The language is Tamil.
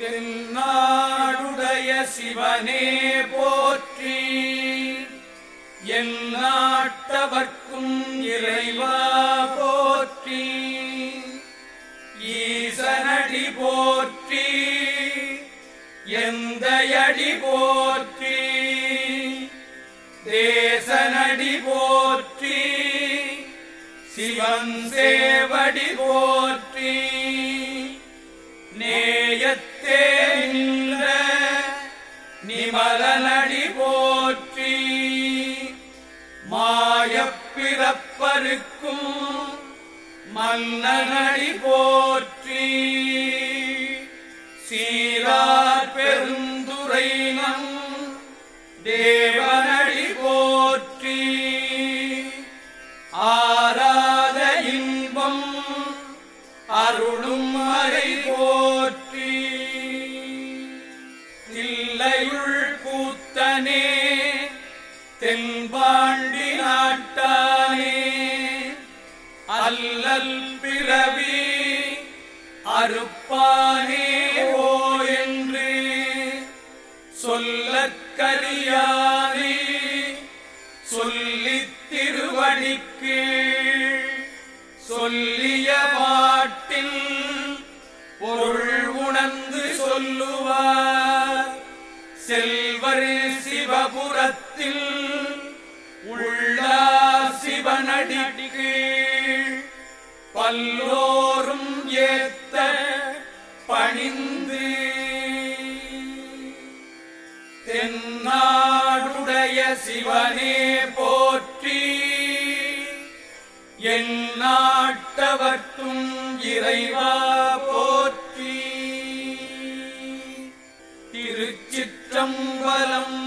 தென்னாடுடைய சிவனே போற்றி. எல்லாட்டவர்க்கும் இறைவா போற்றி. ஈசனடி போற்றி. எந்தையடி போற்றி. தேசனடி போற்றி. சிவன் சேவடி போற்றி. நிமலனடி போற்றி. மாயப்பிறப்பருக்கும் மன்னனடி போற்றி. சீரார் பெருந்துரைனம் தேவனடி போற்றி. ஆராத இன்பம் அருளும் கூத்தனே தென்பாண்டி நாட்டானே அல்லல் பிறவி அறுப்பானே ஓ என்று சொல்லக்கரியானே செல்வர் சிவபுரத்தில் உள்ளா சிவனடிக்கு பல்லோரும் ஏத்த பணிந்து தென்னாடுடைய சிவனே போற்றி என் நாட்டவர்க்கும் இறைவா चम्बलम्